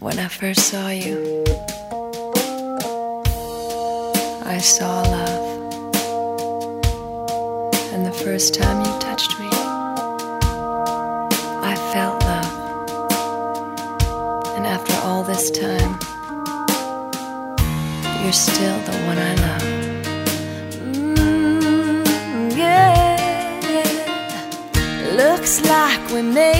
When I first saw you, I saw love. And the first time you touched me, I felt love. And after all this time, you're still the one I love. Mm, yeah. Looks like we made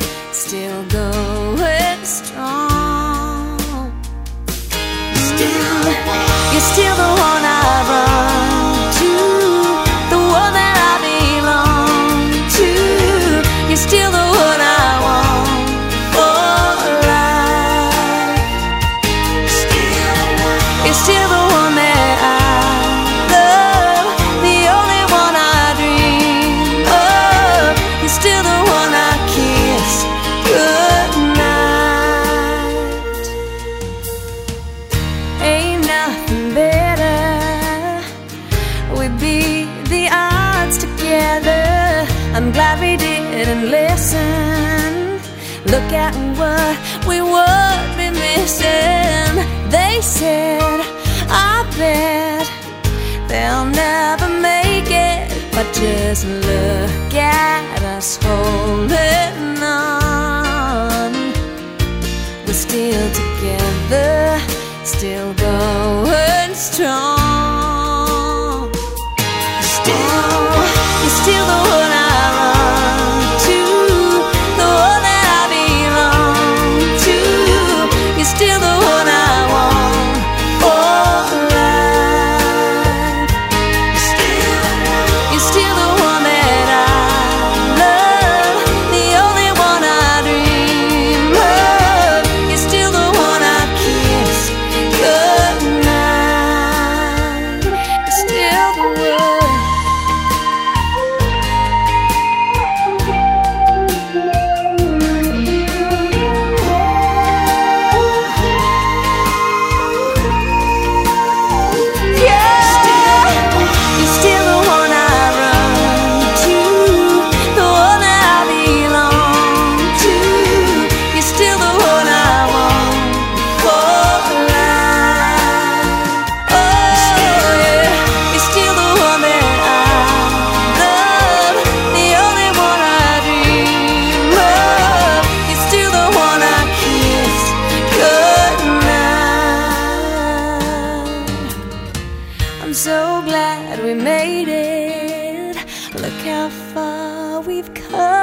still the one I run to, the one that I belong to. You're still the one I want for life. Still I'm glad we didn't listen. Look at what we would be missing. They said, I bet they'll never make it. But just look at us holding on. We're still together, still going strong. I'm so glad we made it. Look how far we've come,